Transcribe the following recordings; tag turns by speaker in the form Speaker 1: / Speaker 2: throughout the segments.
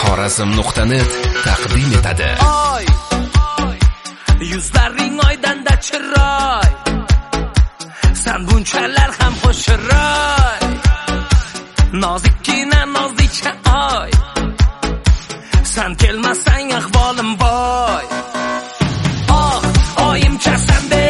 Speaker 1: xorazm nuqta net taqdim etadi.
Speaker 2: Oy yuzlaring oydanda chiroy. San bunchalar ham xo'shiroy nozikki kelmasang ahvolim boy. Oh oyimchasandey xonimchasandey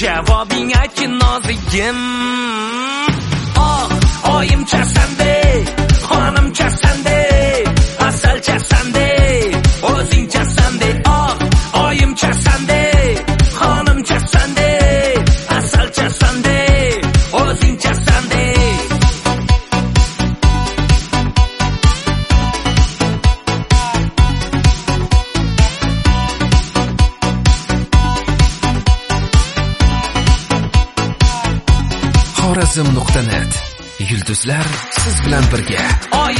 Speaker 2: javobing aytgin nozigim. Oh oyimchasandey xonimchasandey
Speaker 1: xorazm nuqta net yulduzlar siz bilan birga.
Speaker 2: oy